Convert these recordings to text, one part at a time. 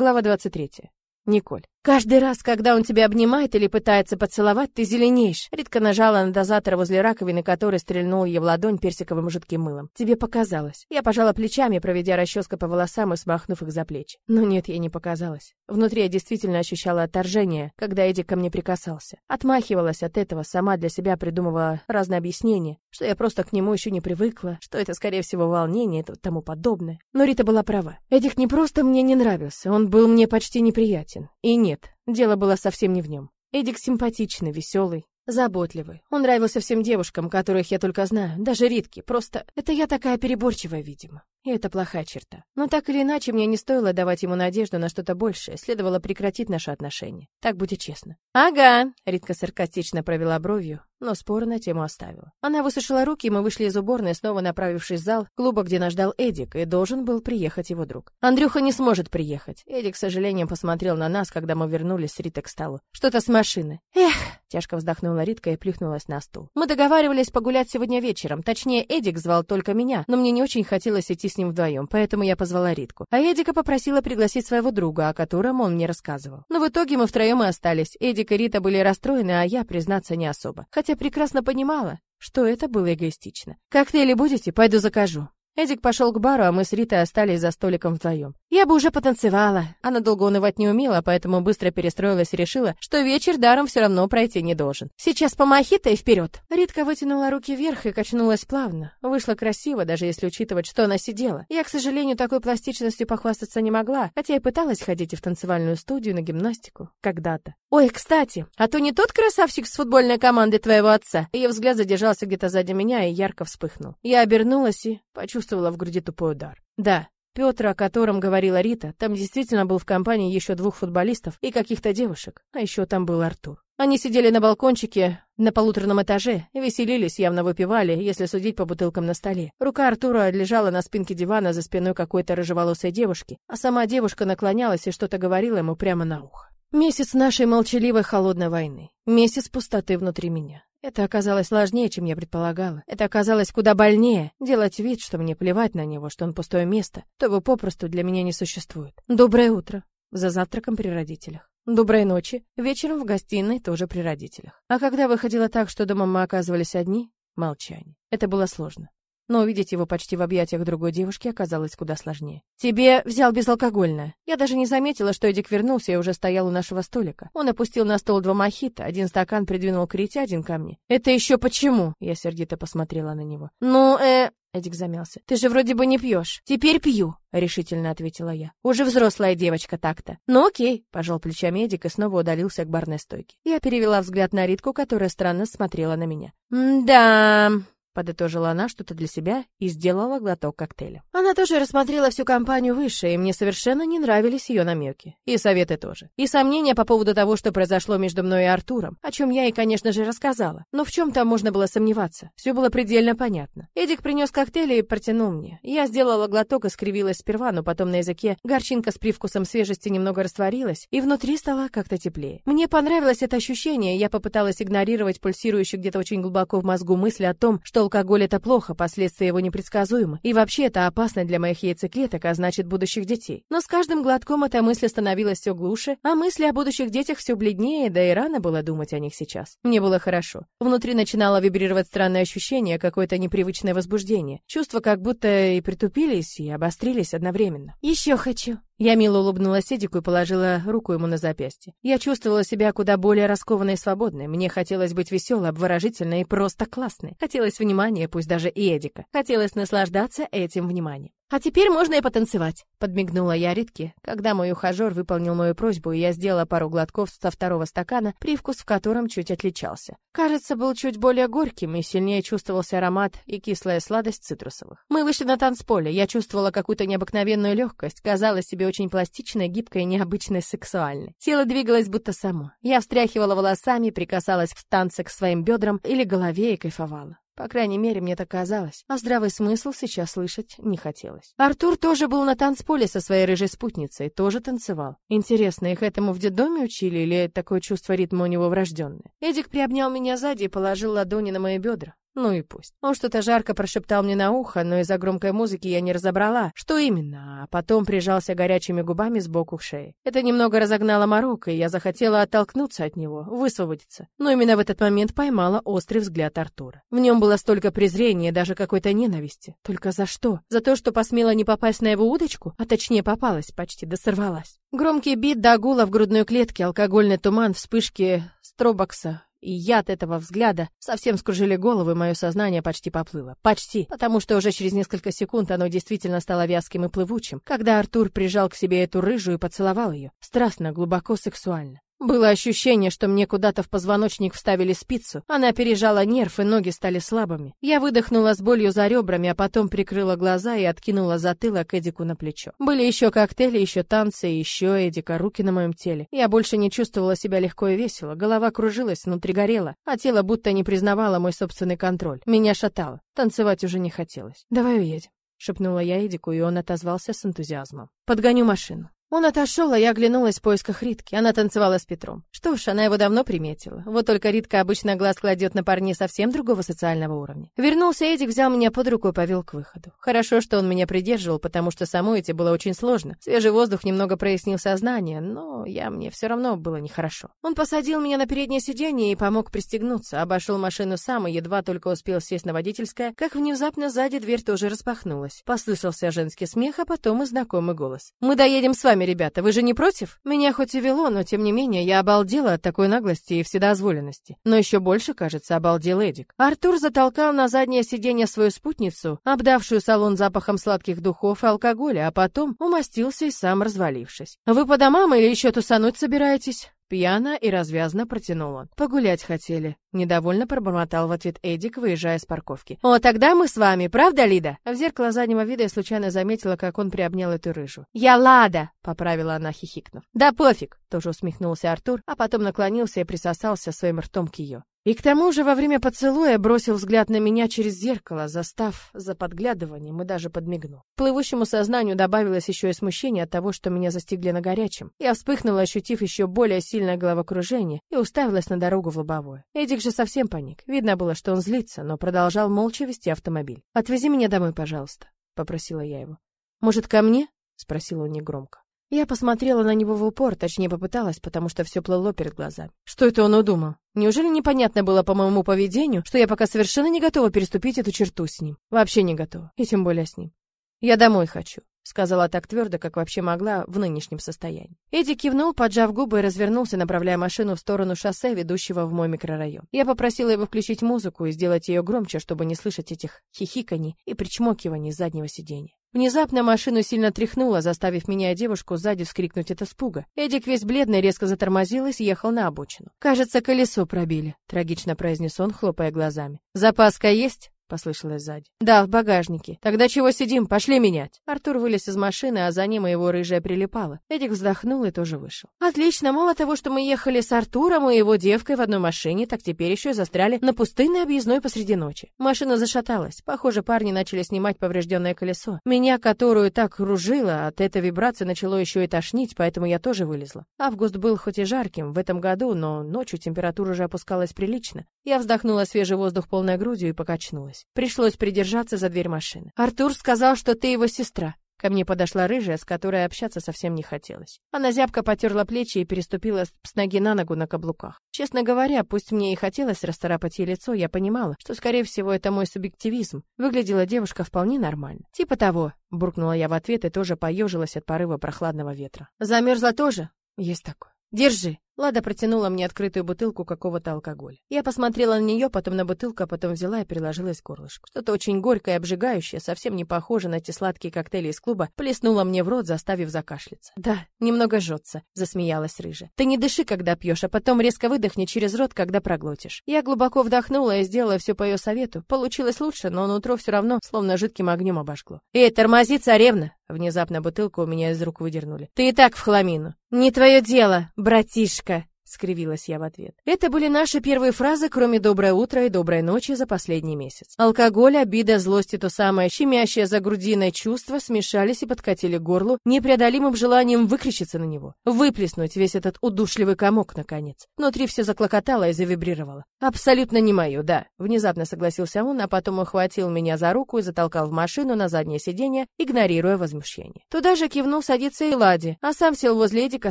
Глава 23. Николь. Каждый раз, когда он тебя обнимает или пытается поцеловать, ты зеленеешь. Ритка нажала на дозатор возле раковины, который стрельнул ей в ладонь персиковым жидким мылом. Тебе показалось. Я пожала плечами, проведя расческой по волосам и смахнув их за плечи. Но нет, ей не показалось. Внутри я действительно ощущала отторжение, когда Эдик ко мне прикасался. Отмахивалась от этого, сама для себя придумывала разные объяснения, что я просто к нему еще не привыкла, что это, скорее всего, волнение и тому подобное. Но Рита была права. Эдик не просто мне не нравился, он был мне почти неприятен. И нет, нет, дело было совсем не в нем. Эдик симпатичный, веселый, заботливый. Он нравился всем девушкам, которых я только знаю, даже Ритке. Просто это я такая переборчивая, видимо. И это плохая черта. Но так или иначе, мне не стоило давать ему надежду на что-то большее, следовало прекратить наши отношения. Так будет честно. «Ага», — Ритка саркастично провела бровью, но споры на тему оставила. Она высушила руки, и мы вышли из уборной, снова направившись в зал клуба, где нас ждал Эдик, и должен был приехать его друг. Андрюха не сможет приехать. Эдик, к сожалению, посмотрел на нас, когда мы вернулись с Ритой к столу. Что-то с машины. Эх, тяжко вздохнула Ритка и плюхнулась на стул. Мы договаривались погулять сегодня вечером. Точнее, Эдик звал только меня, но мне не очень хотелось идти с ним вдвоем, поэтому я позвала Ритку. А Эдика попросила пригласить своего друга, о котором он мне рассказывал. Но в итоге мы втроем и остались. Эдик и Рита были расстроены, а я, признаться, не особо. Хотя прекрасно понимала, что это было эгоистично. «Коктейли будете? Пойду закажу». Эдик пошел к бару, а мы с Ритой остались за столиком вдвоем. Я бы уже потанцевала. Она долго унывать не умела, поэтому быстро перестроилась и решила, что вечер даром все равно пройти не должен. Сейчас по мохито и вперед. Ритка вытянула руки вверх и качнулась плавно. Вышло красиво, даже если учитывать, что она сидела. Я, к сожалению, такой пластичностью похвастаться не могла, хотя и пыталась ходить и в танцевальную студию, на гимнастику. Когда-то. Ой, кстати, а то не тот красавчик с футбольной команды твоего отца? Ее взгляд задержался где-то сзади меня и ярко вспыхнул. Я обернулась и почувствовала в груди тупой удар. Да, Петр, о котором говорила Рита, там действительно был в компании еще двух футболистов и каких-то девушек, а еще там был Артур. Они сидели на балкончике на полуторном этаже, веселились, явно выпивали, если судить по бутылкам на столе. Рука Артура лежала на спинке дивана за спиной какой-то рыжеволосой девушки, а сама девушка наклонялась и что-то говорила ему прямо на ухо. Месяц нашей молчаливой холодной войны. Месяц пустоты внутри меня. Это оказалось сложнее, чем я предполагала. Это оказалось куда больнее. Делать вид, что мне плевать на него, что он пустое место, то его попросту для меня не существует. Доброе утро. За завтраком при родителях. Доброй ночи. Вечером в гостиной тоже при родителях. А когда выходило так, что дома мы оказывались одни, молчание. Это было сложно но увидеть его почти в объятиях другой девушки оказалось куда сложнее. «Тебе взял безалкогольное». Я даже не заметила, что Эдик вернулся и уже стоял у нашего столика. Он опустил на стол два мохито, один стакан придвинул к Рите, один ко мне. «Это еще почему?» Я сердито посмотрела на него. «Ну, э...» Эдик замялся. «Ты же вроде бы не пьешь». «Теперь пью», — решительно ответила я. «Уже взрослая девочка так-то». «Ну окей», — пожал плечами Эдик и снова удалился к барной стойке. Я перевела взгляд на Ритку, которая странно смотрела на меня. «Да...» Подытожила она что-то для себя и сделала глоток коктейля. Она тоже рассмотрела всю компанию выше, и мне совершенно не нравились ее намеки. И советы тоже. И сомнения по поводу того, что произошло между мной и Артуром, о чем я ей, конечно же, рассказала. Но в чем там можно было сомневаться? Все было предельно понятно. Эдик принес коктейль и протянул мне. Я сделала глоток и скривилась сперва, но потом на языке горчинка с привкусом свежести немного растворилась, и внутри стало как-то теплее. Мне понравилось это ощущение, я попыталась игнорировать пульсирующую где-то очень глубоко в мозгу мысль о том, что алкоголь это плохо, последствия его непредсказуемы, и вообще это опасно для моих яйцеклеток, а значит будущих детей. Но с каждым глотком эта мысль становилась все глуше, а мысли о будущих детях все бледнее, да и рано было думать о них сейчас. Мне было хорошо. Внутри начинало вибрировать странное ощущение, какое-то непривычное возбуждение. Чувства как будто и притупились, и обострились одновременно. «Еще хочу», я мило улыбнулась Эдику и положила руку ему на запястье. Я чувствовала себя куда более раскованной и свободной. Мне хотелось быть веселой, обворожительной и просто классной. Хотелось внимания, пусть даже и Эдика. Хотелось наслаждаться этим вниманием. «А теперь можно и потанцевать», — подмигнула я Ритке, когда мой ухажер выполнил мою просьбу, и я сделала пару глотков со второго стакана, привкус в котором чуть отличался. Кажется, был чуть более горьким, и сильнее чувствовался аромат и кислая сладость цитрусовых. Мы вышли на танцполе, я чувствовала какую-то необыкновенную легкость, казалась себе очень пластичной, гибкой необычной сексуальной. Тело двигалось будто само. Я встряхивала волосами, прикасалась в танце к своим бедрам или голове и кайфовала. По крайней мере, мне так казалось. А здравый смысл сейчас слышать не хотелось. Артур тоже был на танцполе со своей рыжей спутницей, тоже танцевал. Интересно, их этому в детдоме учили или такое чувство ритма у него врожденное? Эдик приобнял меня сзади и положил ладони на мои бедра. Ну и пусть. Он что-то жарко прошептал мне на ухо, но из-за громкой музыки я не разобрала, что именно, а потом прижался горячими губами сбоку к шее. Это немного разогнало Марокко, и я захотела оттолкнуться от него, высвободиться. Но именно в этот момент поймала острый взгляд Артура. В нем было столько презрения, даже какой-то ненависти. Только за что? За то, что посмела не попасть на его удочку? А точнее попалась почти, да сорвалась. Громкий бит до гула в грудной клетке, алкогольный туман, вспышки стробокса, и яд этого взгляда совсем скружили голову, и мое сознание почти поплыло. Почти, потому что уже через несколько секунд оно действительно стало вязким и плывучим, когда Артур прижал к себе эту рыжую и поцеловал ее. Страстно, глубоко, сексуально. Было ощущение, что мне куда-то в позвоночник вставили спицу. Она пережала нерв, и ноги стали слабыми. Я выдохнула с болью за ребрами, а потом прикрыла глаза и откинула затылок Эдику на плечо. Были еще коктейли, еще танцы, и еще Эдика, руки на моем теле. Я больше не чувствовала себя легко и весело. Голова кружилась, внутри горела, а тело будто не признавало мой собственный контроль. Меня шатало. Танцевать уже не хотелось. «Давай уедем», — шепнула я Эдику, и он отозвался с энтузиазмом. «Подгоню машину». Он отошел, а я оглянулась в поисках Ритки. Она танцевала с Петром. Что ж, она его давно приметила. Вот только Ритка обычно глаз кладет на парней совсем другого социального уровня. Вернулся Эдик, взял меня под руку и повел к выходу. Хорошо, что он меня придерживал, потому что самой идти было очень сложно. Свежий воздух немного прояснил сознание, но я мне все равно было нехорошо. Он посадил меня на переднее сиденье и помог пристегнуться, обошел машину сам и едва только успел сесть на водительское, как внезапно сзади дверь тоже распахнулась. Послышался женский смех, а потом и знакомый голос. «Мы доедем с вами, вами, ребята, вы же не против? Меня хоть и вело, но тем не менее я обалдела от такой наглости и вседозволенности. Но еще больше, кажется, обалдел Эдик. Артур затолкал на заднее сиденье свою спутницу, обдавшую салон запахом сладких духов и алкоголя, а потом умостился и сам развалившись. «Вы по домам или еще тусануть собираетесь?» Пьяно и развязно протянул он. «Погулять хотели». Недовольно пробормотал в ответ Эдик, выезжая с парковки. «О, тогда мы с вами, правда, Лида?» В зеркало заднего вида я случайно заметила, как он приобнял эту рыжу. «Я Лада!» — поправила она, хихикнув. «Да пофиг!» — тоже усмехнулся Артур, а потом наклонился и присосался своим ртом к ее. И к тому же во время поцелуя бросил взгляд на меня через зеркало, застав за подглядыванием и даже подмигнул. К плывущему сознанию добавилось еще и смущение от того, что меня застигли на горячем. Я вспыхнула, ощутив еще более сильное головокружение, и уставилась на дорогу в лобовое. Эдик же совсем паник. Видно было, что он злится, но продолжал молча вести автомобиль. «Отвези меня домой, пожалуйста», — попросила я его. «Может, ко мне?» — спросил он негромко. Я посмотрела на него в упор, точнее попыталась, потому что все плыло перед глазами. Что это он удумал? Неужели непонятно было по моему поведению, что я пока совершенно не готова переступить эту черту с ним? Вообще не готова, и тем более с ним. Я домой хочу. Сказала так твердо, как вообще могла в нынешнем состоянии. Эдди кивнул, поджав губы и развернулся, направляя машину в сторону шоссе, ведущего в мой микрорайон. Я попросила его включить музыку и сделать ее громче, чтобы не слышать этих хихиканий и причмокиваний с заднего сиденья. Внезапно машину сильно тряхнуло, заставив меня и девушку сзади вскрикнуть от испуга. Эдик весь бледный резко затормозил и съехал на обочину. «Кажется, колесо пробили», — трагично произнес он, хлопая глазами. «Запаска есть?» Послышалось сзади. Да, в багажнике. Тогда чего сидим? Пошли менять. Артур вылез из машины, а за ним и его рыжая прилипала. Эдик вздохнул и тоже вышел. Отлично, мало того, что мы ехали с Артуром и его девкой в одной машине, так теперь еще и застряли на пустынной объездной посреди ночи. Машина зашаталась. Похоже, парни начали снимать поврежденное колесо. Меня, которую так кружило, от этой вибрации начало еще и тошнить, поэтому я тоже вылезла. Август был хоть и жарким в этом году, но ночью температура уже опускалась прилично. Я вздохнула свежий воздух полной грудью и покачнулась остановилась. Пришлось придержаться за дверь машины. «Артур сказал, что ты его сестра». Ко мне подошла рыжая, с которой общаться совсем не хотелось. Она зябко потерла плечи и переступила с ноги на ногу на каблуках. Честно говоря, пусть мне и хотелось расцарапать ей лицо, я понимала, что, скорее всего, это мой субъективизм. Выглядела девушка вполне нормально. «Типа того», — буркнула я в ответ и тоже поежилась от порыва прохладного ветра. «Замерзла тоже?» «Есть такое». «Держи». Лада протянула мне открытую бутылку какого-то алкоголя. Я посмотрела на нее, потом на бутылку, а потом взяла и приложилась к горлышку. Что-то очень горькое и обжигающее, совсем не похоже на те сладкие коктейли из клуба, плеснула мне в рот, заставив закашляться. «Да, немного жжется», — засмеялась рыжая. «Ты не дыши, когда пьешь, а потом резко выдохни через рот, когда проглотишь». Я глубоко вдохнула и сделала все по ее совету. Получилось лучше, но нутро все равно словно жидким огнем обожгло. «Эй, тормози, царевна!» Внезапно бутылку у меня из рук выдернули. «Ты и так в хламину». «Не твое дело, братишка!» Скривилась я в ответ. Это были наши первые фразы, кроме «доброе утро» и «доброй ночи» за последний месяц. Алкоголь, обида, злость и то самое щемящее за грудиной чувство смешались и подкатили к горлу непреодолимым желанием выкричиться на него, выплеснуть весь этот удушливый комок, наконец. Внутри все заклокотало и завибрировало. «Абсолютно не мое, да», — внезапно согласился он, а потом ухватил меня за руку и затолкал в машину на заднее сиденье, игнорируя возмущение. Туда же кивнул садиться и Лади, а сам сел возле Эдика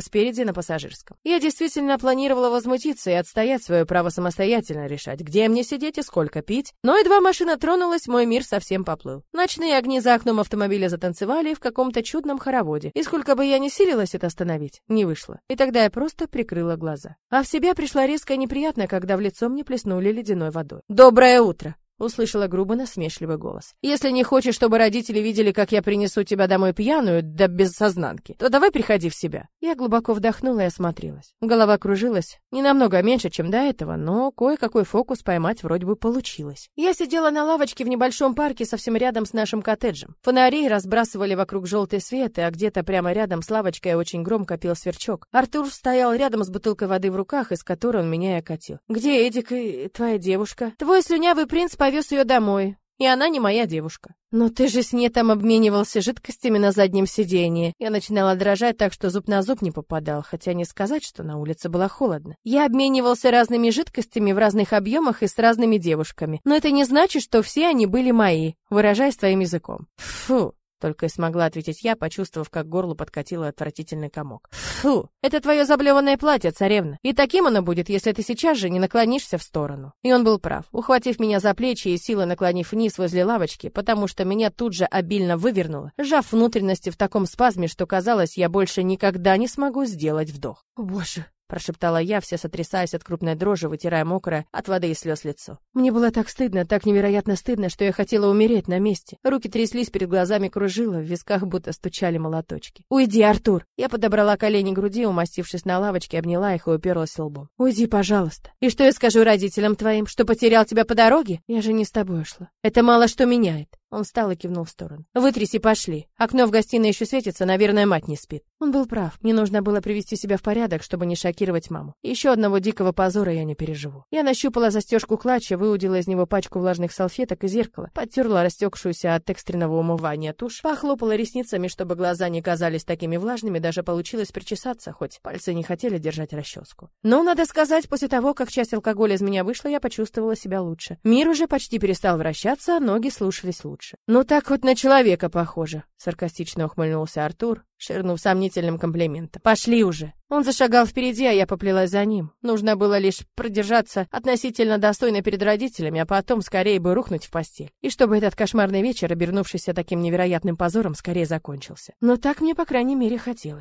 спереди на пассажирском. Я действительно планировала возмутиться и отстоять свое право самостоятельно решать, где мне сидеть и сколько пить, но едва машина тронулась, мой мир совсем поплыл. Ночные огни за окном автомобиля затанцевали в каком-то чудном хороводе, и сколько бы я ни силилась это остановить, не вышло. И тогда я просто прикрыла глаза. А в себя пришла резко и неприятно, когда в лицо мне плеснули ледяной водой. «Доброе утро!» Услышала грубо насмешливый голос. «Если не хочешь, чтобы родители видели, как я принесу тебя домой пьяную, да без сознанки, то давай приходи в себя». Я глубоко вдохнула и осмотрелась. Голова кружилась, не намного меньше, чем до этого, но кое-какой фокус поймать вроде бы получилось. Я сидела на лавочке в небольшом парке совсем рядом с нашим коттеджем. Фонари разбрасывали вокруг желтый свет, а где-то прямо рядом с лавочкой очень громко пел сверчок. Артур стоял рядом с бутылкой воды в руках, из которой он меня и окатил. «Где Эдик и твоя девушка?» «Твой слюнявый принц повез ее домой, и она не моя девушка. Но ты же с ней там обменивался жидкостями на заднем сидении. Я начинала дрожать так, что зуб на зуб не попадал, хотя не сказать, что на улице было холодно. Я обменивался разными жидкостями в разных объемах и с разными девушками. Но это не значит, что все они были мои, выражаясь твоим языком. Фу, только и смогла ответить я, почувствовав, как горло подкатило отвратительный комок. Фу, это твое заблеванное платье, царевна. И таким оно будет, если ты сейчас же не наклонишься в сторону. И он был прав, ухватив меня за плечи и силой наклонив вниз возле лавочки, потому что меня тут же обильно вывернуло, сжав внутренности в таком спазме, что казалось, я больше никогда не смогу сделать вдох. Боже, прошептала я, вся сотрясаясь от крупной дрожи, вытирая мокрое от воды и слез лицо. Мне было так стыдно, так невероятно стыдно, что я хотела умереть на месте. Руки тряслись, перед глазами кружило, в висках будто стучали молоточки. «Уйди, Артур!» Я подобрала колени груди, умастившись на лавочке, обняла их и уперлась лбом. «Уйди, пожалуйста!» «И что я скажу родителям твоим, что потерял тебя по дороге? Я же не с тобой шла. Это мало что меняет. Он встал и кивнул в сторону. «Вытрись и пошли. Окно в гостиной еще светится, наверное, мать не спит». Он был прав. Мне нужно было привести себя в порядок, чтобы не шокировать маму. Еще одного дикого позора я не переживу. Я нащупала застежку клатча, выудила из него пачку влажных салфеток и зеркало, подтерла растекшуюся от экстренного умывания тушь, похлопала ресницами, чтобы глаза не казались такими влажными, даже получилось причесаться, хоть пальцы не хотели держать расческу. Но, надо сказать, после того, как часть алкоголя из меня вышла, я почувствовала себя лучше. Мир уже почти перестал вращаться, а ноги слушались лучше лучше. «Ну так хоть на человека похоже», — саркастично ухмыльнулся Артур, ширнув сомнительным комплиментом. «Пошли уже!» Он зашагал впереди, а я поплелась за ним. Нужно было лишь продержаться относительно достойно перед родителями, а потом скорее бы рухнуть в постель. И чтобы этот кошмарный вечер, обернувшийся таким невероятным позором, скорее закончился. Но так мне, по крайней мере, хотелось.